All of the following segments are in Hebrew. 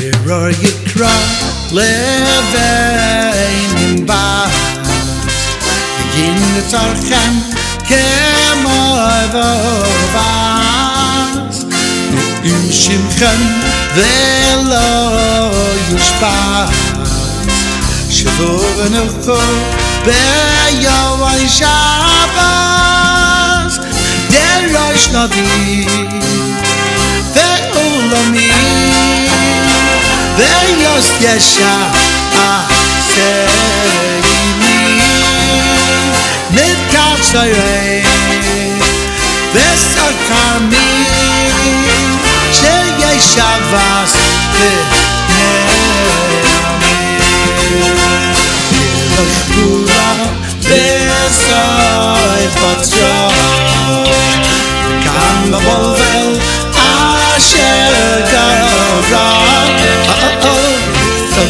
wir roge try leben in bar wenn die sonnen tag kommt over over du schimpfen welo ihr spar schau vonen ton bei ihr war ich der leuchter di ישר עשרים נתקל שרים וסוד תמיד שיש אבס ונעמים ילכו לה בסוף בצור כאן ברובל אשר קרוב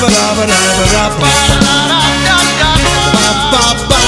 ba da ba da ba da ba ba ba ba